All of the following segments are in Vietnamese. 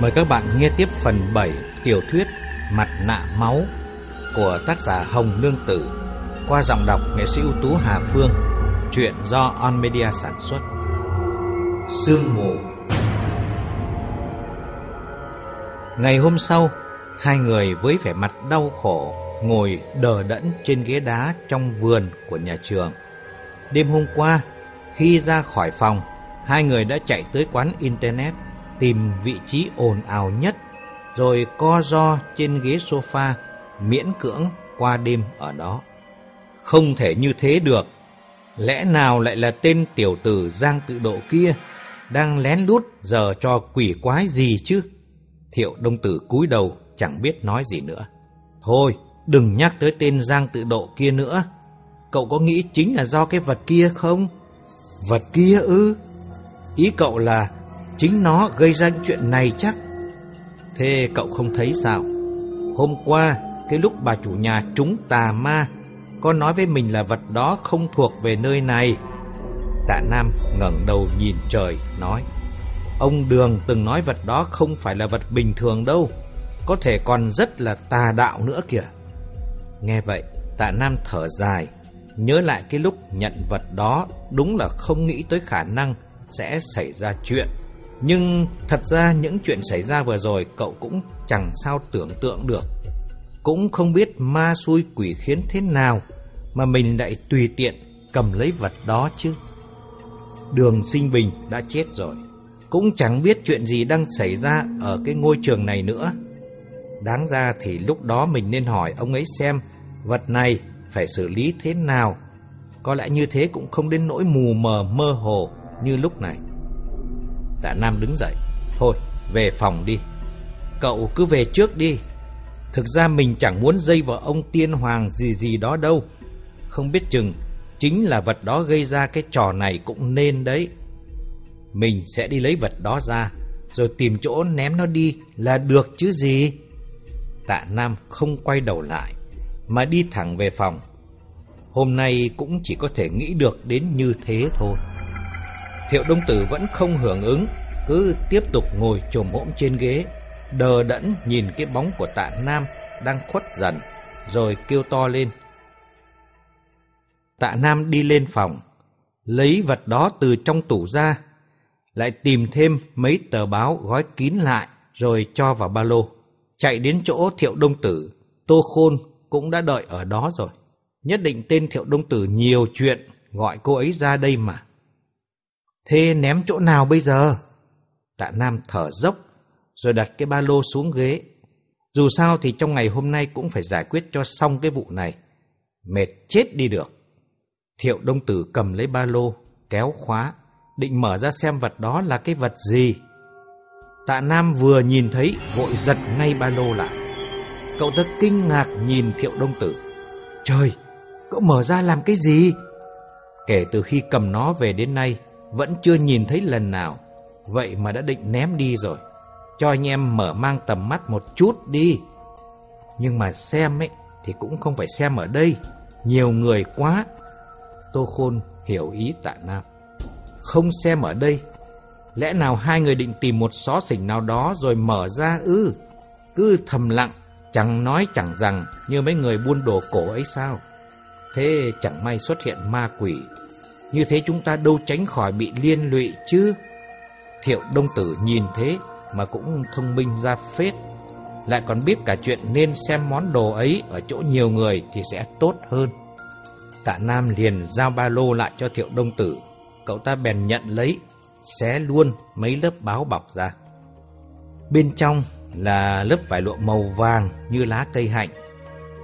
Mời các bạn nghe tiếp phần 7 tiểu thuyết Mặt nạ máu của tác giả Hồng Lương Tử qua giọng đọc nghệ sĩ ưu tú Hà Phương, truyện do On Media sản xuất. Sương mù Ngày hôm sau, hai người với vẻ mặt đau khổ ngồi đờ đẫn trên ghế đá trong vườn của nhà trường. Đêm hôm qua, khi ra khỏi phòng, hai người đã chạy tới quán Internet tìm vị trí ồn ào nhất, rồi co ro trên ghế sofa, miễn cưỡng qua đêm ở đó. Không thể như thế được. Lẽ nào lại là tên tiểu tử Giang tự độ kia đang lén lút giờ cho quỷ quái gì chứ? Thiệu đông tử cúi đầu chẳng biết nói gì nữa. Thôi, đừng nhắc tới tên Giang tự độ kia nữa. Cậu có nghĩ chính là do cái vật kia không? Vật kia ư? Ý cậu là chính nó gây ra chuyện này chắc. Thế cậu không thấy sao? Hôm qua, cái lúc bà chủ nhà trúng tà ma, có nói với mình là vật đó không thuộc về nơi này. Tạ Nam ngẩng đầu nhìn trời, nói Ông Đường từng nói vật đó không phải là vật bình thường đâu, có thể còn rất là tà đạo nữa kìa. Nghe vậy, Tạ Nam thở dài, nhớ lại cái lúc nhận vật đó đúng là không nghĩ tới khả năng sẽ xảy ra chuyện. Nhưng thật ra những chuyện xảy ra vừa rồi, cậu cũng chẳng sao tưởng tượng được. Cũng không biết ma xui quỷ khiến thế nào mà mình lại tùy tiện cầm lấy vật đó chứ. Đường sinh bình đã chết rồi. Cũng chẳng biết chuyện gì đang xảy ra ở cái ngôi trường này nữa. Đáng ra thì lúc đó mình nên hỏi ông ấy xem vật này phải xử lý thế nào. Có lẽ như thế cũng không đến nỗi mù mờ mơ hồ như lúc này. Tạ Nam đứng dậy. Thôi, về phòng đi. Cậu cứ về trước đi. Thực ra mình chẳng muốn dây vào ông tiên hoàng gì gì đó đâu. Không biết chừng, chính là vật đó gây ra cái trò này cũng nên đấy. Mình sẽ đi lấy vật đó ra, rồi tìm chỗ ném nó đi là được chứ gì. Tạ Nam không quay đầu lại, mà đi thẳng về phòng. Hôm nay cũng chỉ có thể nghĩ được đến như thế thôi. Thiệu Đông Tử vẫn không hưởng ứng, cứ tiếp tục ngồi chồm hỗn trên ghế, đờ đẫn nhìn cái bóng của tạ Nam đang khuất dần, rồi kêu to lên. Tạ Nam đi lên phòng, lấy vật đó từ trong tủ ra, lại tìm thêm mấy tờ báo gói kín lại, rồi cho vào ba lô. Chạy đến chỗ Thiệu Đông Tử, Tô Khôn cũng đã đợi ở đó rồi. Nhất định tên Thiệu Đông Tử nhiều chuyện, gọi cô ấy ra đây mà. Thế ném chỗ nào bây giờ? Tạ Nam thở dốc, rồi đặt cái ba lô xuống ghế. Dù sao thì trong ngày hôm nay cũng phải giải quyết cho xong cái vụ này. Mệt chết đi được. Thiệu Đông Tử cầm lấy ba lô, kéo khóa, định mở ra xem vật đó là cái vật gì. Tạ Nam vừa nhìn thấy, vội giật ngay ba lô lại. Cậu ta kinh ngạc nhìn Thiệu Đông Tử. Trời, cậu mở ra làm cái gì? Kể từ khi cầm nó về đến nay, vẫn chưa nhìn thấy lần nào. Vậy mà đã định ném đi rồi. Cho anh em mở mang tầm mắt một chút đi. Nhưng mà xem ấy thì cũng không phải xem ở đây. Nhiều người quá. Tô Khôn hiểu ý tạ Nam. Không xem ở đây. Lẽ nào hai người định tìm một xó xỉnh nào đó rồi mở ra ư? cứ thầm lặng, chẳng nói chẳng rằng như mấy người buôn đồ cổ ấy sao? Thế chẳng may xuất hiện ma quỷ như thế chúng ta đâu tránh khỏi bị liên lụy chứ. Thiệu Đông Tử nhìn thế mà cũng thông minh ra phết. Lại còn biết cả chuyện nên xem món đồ ấy ở chỗ nhiều người thì sẽ tốt hơn. Tạ Nam liền giao ba lô lại cho Thiệu Đông Tử. Cậu ta bèn nhận lấy, xé luôn mấy lớp báo bọc ra. Bên trong là lớp vải lụa màu vàng như lá cây hạnh.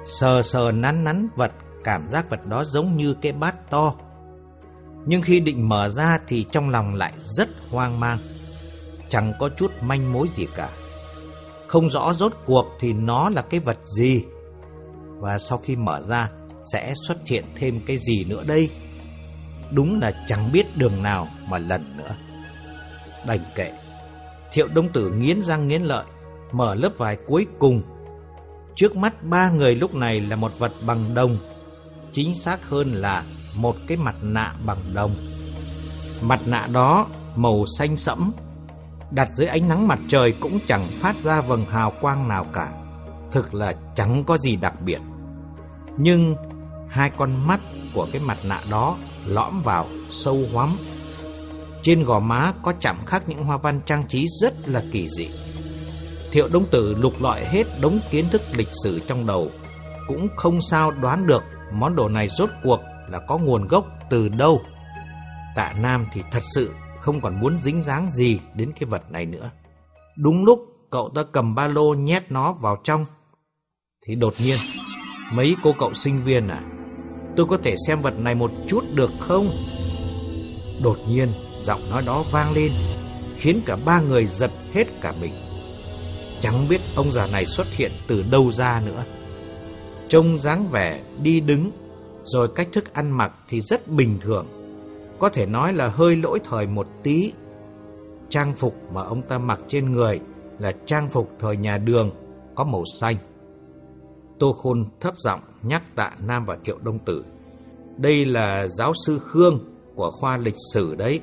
Sờ sờ nắn nắn vật, cảm giác vật đó giống như cái bát to nhưng khi định mở ra thì trong lòng lại rất hoang mang. Chẳng có chút manh mối gì cả. Không rõ rốt cuộc thì nó là cái vật gì. Và sau khi mở ra sẽ xuất hiện thêm cái gì nữa đây? Đúng là chẳng biết đường nào mà lần nữa. Đành kệ. Thiệu Đông Tử nghiến răng nghiến lợi, mở lớp vải cuối cùng. Trước mắt ba người lúc này là một vật bằng đồng. Chính xác hơn là một cái mặt nạ bằng đồng. Mặt nạ đó màu xanh sẫm, đặt dưới ánh nắng mặt trời cũng chẳng phát ra vầng hào quang nào cả. Thực là chẳng có gì đặc biệt. Nhưng hai con mắt của cái mặt nạ đó lõm vào sâu hoắm. Trên gò má có chạm khắc những hoa văn trang trí rất là kỳ dị. Thiệu Đông Tử lục lọi hết đống kiến thức lịch sử trong đầu, cũng không sao đoán được món đồ này rốt cuộc là có nguồn gốc từ đâu. Tạ Nam thì thật sự không còn muốn dính dáng gì đến cái vật này nữa. Đúng lúc cậu ta cầm ba lô nhét nó vào trong, thì đột nhiên, mấy cô cậu sinh viên à, tôi có thể xem vật này một chút được không? Đột nhiên, giọng nói đó vang lên, khiến cả ba người giật hết cả mình. Chẳng biết ông già này xuất hiện từ đâu ra nữa. Trông dáng vẻ đi đứng, rồi cách thức ăn mặc thì rất bình thường. Có thể nói là hơi lỗi thời một tí. Trang phục mà ông ta mặc trên người là trang phục thời nhà đường, có màu xanh. Tô Khôn thấp giọng nhắc tạ Nam và Thiệu Đông Tử. Đây là giáo sư Khương của khoa lịch sử đấy.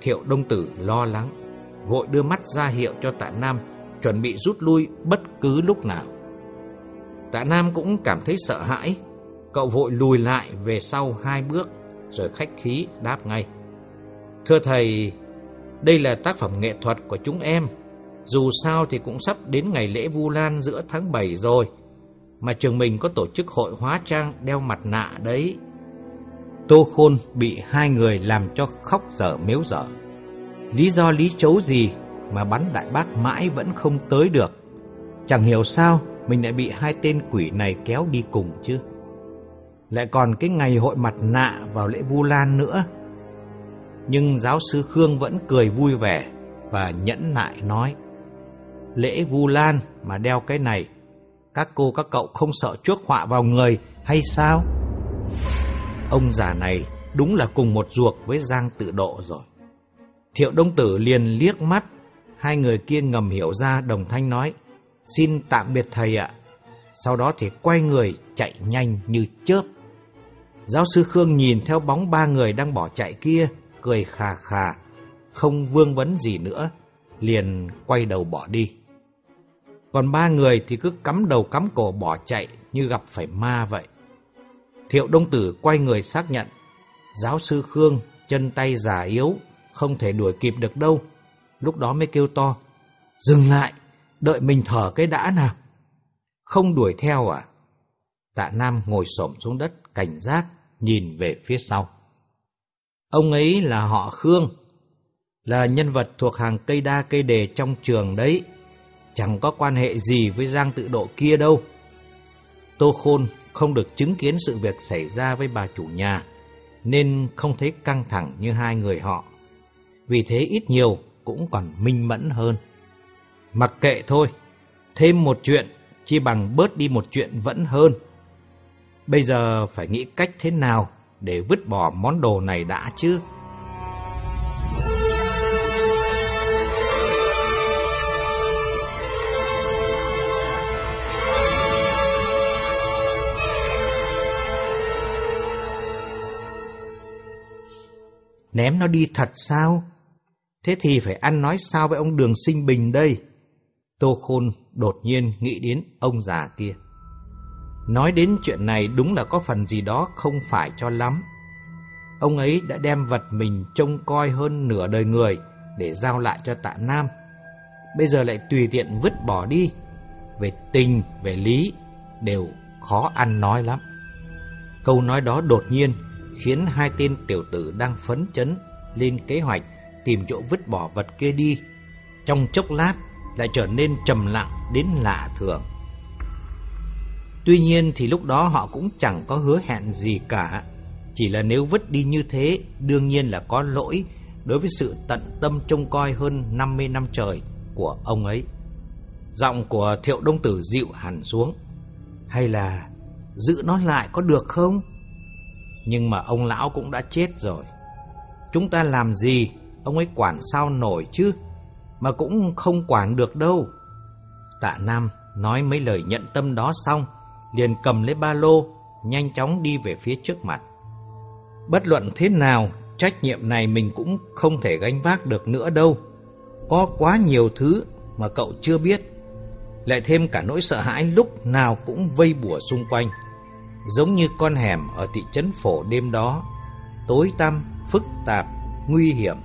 Thiệu Đông Tử lo lắng, vội đưa mắt ra hiệu cho tạ Nam chuẩn bị rút lui bất cứ lúc nào. Tạ Nam cũng cảm thấy sợ hãi, cậu vội lùi lại về sau hai bước rồi khách khí đáp ngay. Thưa thầy, đây là tác phẩm nghệ thuật của chúng em. Dù sao thì cũng sắp đến ngày lễ Vu Lan giữa tháng 7 rồi, mà trường mình có tổ chức hội hóa trang đeo mặt nạ đấy. Tô Khôn bị hai người làm cho khóc dở miếu dở. Lý do lý chấu gì mà bắn đại bác mãi vẫn không tới được. Chẳng hiểu sao mình lại bị hai tên quỷ này kéo đi cùng chứ. Lại còn cái ngày hội mặt nạ vào lễ Vu Lan nữa. Nhưng giáo sư Khương vẫn cười vui vẻ và nhẫn nại nói, Lễ Vu Lan mà đeo cái này, Các cô các cậu không sợ chuốc họa vào người hay sao? Ông già này đúng là cùng một ruột với Giang tự độ rồi Thiệu Đông Tử liền liếc mắt, Hai người kia ngầm hiểu ra đồng thanh nói, Xin tạm biệt thầy ạ Sau đó thì quay người chạy nhanh như chớp Giáo sư Khương nhìn theo bóng ba người đang bỏ chạy kia, Cười khà khà, Không vương vấn gì nữa, Liền quay đầu bỏ đi. Còn ba người thì cứ cắm đầu cắm cổ bỏ chạy Như gặp phải ma vậy. Thiệu Đông Tử quay người xác nhận, Giáo sư Khương, chân tay già yếu, Không thể đuổi kịp được đâu. Lúc đó mới kêu to, Dừng lại, Đợi mình thở cái đã nào. Không đuổi theo à? Tạ Nam ngồi xổm xuống đất Cảnh giác nhìn về phía sau Ông ấy là họ Khương Là nhân vật thuộc hàng cây đa cây đề trong trường đấy Chẳng có quan hệ gì với Giang tự độ kia đâu Tô Khôn không được chứng kiến sự việc xảy ra với bà chủ nhà Nên không thấy căng thẳng như hai người họ Vì thế ít nhiều cũng còn minh mẫn hơn. Mặc kệ thôi, thêm một chuyện chi bằng bớt đi một chuyện vẫn hơn. Bây giờ phải nghĩ cách thế nào để vứt bỏ món đồ này đã chứ. Ném nó đi thật sao? Thế thì phải ăn nói sao với ông Đường Sinh Bình đây? Tô Khôn đột nhiên nghĩ đến ông già kia. Nói đến chuyện này đúng là có phần gì đó không phải cho lắm. Ông ấy đã đem vật mình trông coi hơn nửa đời người để giao lại cho tạ Nam. Bây giờ lại tùy tiện vứt bỏ đi. Về tình, về lý đều khó ăn nói lắm. Câu nói đó đột nhiên khiến hai tên tiểu tử đang phấn chấn lên kế hoạch tìm chỗ vứt bỏ vật kia đi. Trong chốc lát lại trở nên trầm lặng đến lạ thường. Tuy nhiên thì lúc đó họ cũng chẳng có hứa hẹn gì cả. Chỉ là nếu vứt đi như thế, đương nhiên là có lỗi đối với sự tận tâm trông coi hơn 50 năm trời của ông ấy. Giọng của thiệu đông tử dịu hẳn xuống. Hay là giữ nó lại có được không? Nhưng mà ông lão cũng đã chết rồi. Chúng ta làm gì ông ấy quản sao nổi chứ, mà cũng không quản được đâu. Tạ Nam nói mấy lời nhận tâm đó xong, liền cầm lấy ba lô, nhanh chóng đi về phía trước mặt. Bất luận thế nào, trách nhiệm này mình cũng không thể gánh vác được nữa đâu. Có quá nhiều thứ mà cậu chưa biết. Lại thêm cả nỗi sợ hãi lúc nào cũng vây bùa xung quanh. Giống như con hẻm ở thị trấn phổ đêm đó. Tối tăm, phức tạp, nguy hiểm.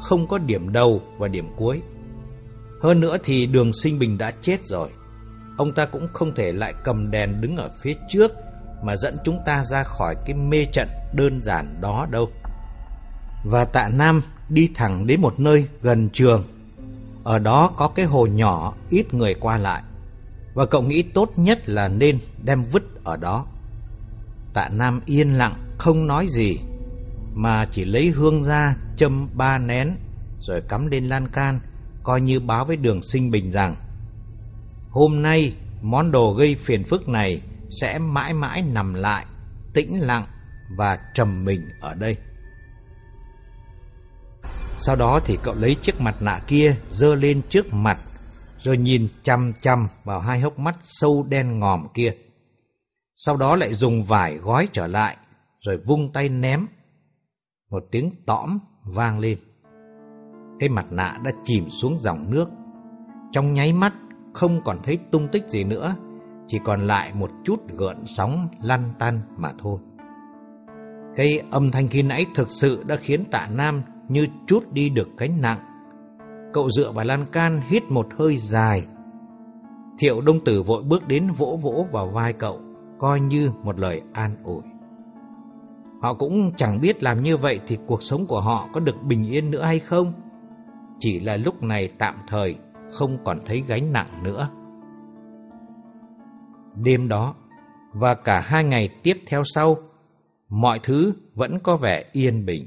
Không có điểm đầu và điểm cuối. Hơn nữa thì đường sinh bình đã chết rồi. Ông ta cũng không thể lại cầm đèn đứng ở phía trước mà dẫn chúng ta ra khỏi cái mê trận đơn giản đó đâu. Và tạ Nam đi thẳng đến một nơi gần trường. Ở đó có cái hồ nhỏ, ít người qua lại. Và cậu nghĩ tốt nhất là nên đem vứt ở đó. Tạ Nam yên lặng, không nói gì, mà chỉ lấy hương ra châm ba nén, rồi cắm lên lan can, coi như báo với đường sinh bình rằng hôm nay món đồ gây phiền phức này sẽ mãi mãi nằm lại, tĩnh lặng và trầm mình ở đây. Sau đó thì cậu lấy chiếc mặt nạ kia dơ lên trước mặt, rồi nhìn chăm chăm vào hai hốc mắt sâu đen ngòm kia. Sau đó lại dùng vải gói trở lại, rồi vung tay ném. Một tiếng tõm vang lên. Cái mặt nạ đã chìm xuống dòng nước. Trong nháy mắt không còn thấy tung tích gì nữa, chỉ còn lại một chút gợn sóng lăn tăn mà thôi. Cái âm thanh khi nãy thực sự đã khiến tạ Nam như chút đi được gánh nặng. Cậu dựa vào lan can hít một hơi dài. Thiệu Đông Tử vội bước đến vỗ vỗ vào vai cậu, coi như một lời an ủi. Họ cũng chẳng biết làm như vậy thì cuộc sống của họ có được bình yên nữa hay không. Chỉ là lúc này tạm thời không còn thấy gánh nặng nữa. Đêm đó và cả hai ngày tiếp theo sau, mọi thứ vẫn có vẻ yên bình.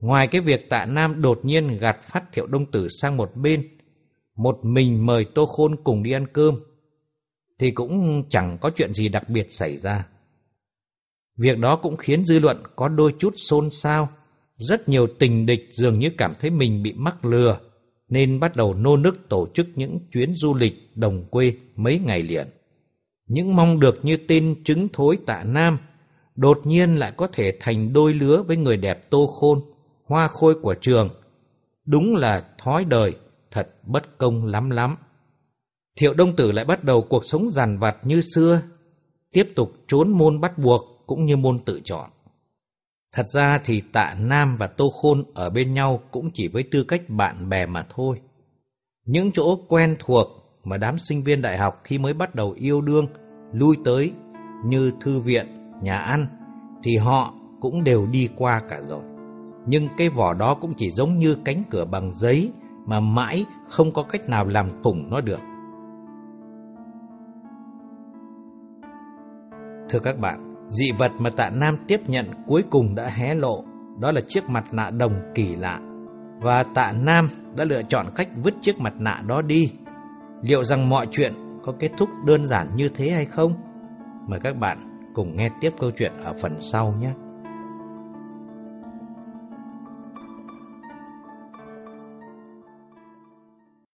Ngoài cái việc tạ Nam đột nhiên gạt phát thiệu đông tử sang một bên, một mình mời Tô Khôn cùng đi ăn cơm, thì cũng chẳng có chuyện gì đặc biệt xảy ra. Việc đó cũng khiến dư luận có đôi chút xôn xao, rất nhiều tình địch dường như cảm thấy mình bị mắc lừa, nên bắt đầu nô nức tổ chức những chuyến du lịch đồng quê mấy ngày liền. Những mong được như tên trứng thối tạ Nam, đột nhiên lại có thể thành đôi lứa với người đẹp tô khôn, hoa khôi của trường. Đúng là thói đời, thật bất công lắm lắm. Thiệu Đông Tử lại bắt đầu cuộc sống giàn vặt như xưa, tiếp tục trốn môn bắt buộc cũng như môn tự chọn. Thật ra thì tạ Nam và Tô Khôn ở bên nhau cũng chỉ với tư cách bạn bè mà thôi. Những chỗ quen thuộc mà đám sinh viên đại học khi mới bắt đầu yêu đương lui tới như thư viện, nhà ăn thì họ cũng đều đi qua cả rồi. Nhưng cái vỏ đó cũng chỉ giống như cánh cửa bằng giấy mà mãi không có cách nào làm thủng nó được. Thưa các bạn, dị vật mà tạ Nam tiếp nhận cuối cùng đã hé lộ, đó là chiếc mặt nạ đồng kỳ lạ. Và tạ Nam đã lựa chọn cách vứt chiếc mặt nạ đó đi. Liệu rằng mọi chuyện có kết thúc đơn giản như thế hay không? Mời các bạn cùng nghe tiếp câu chuyện ở phần sau nhé.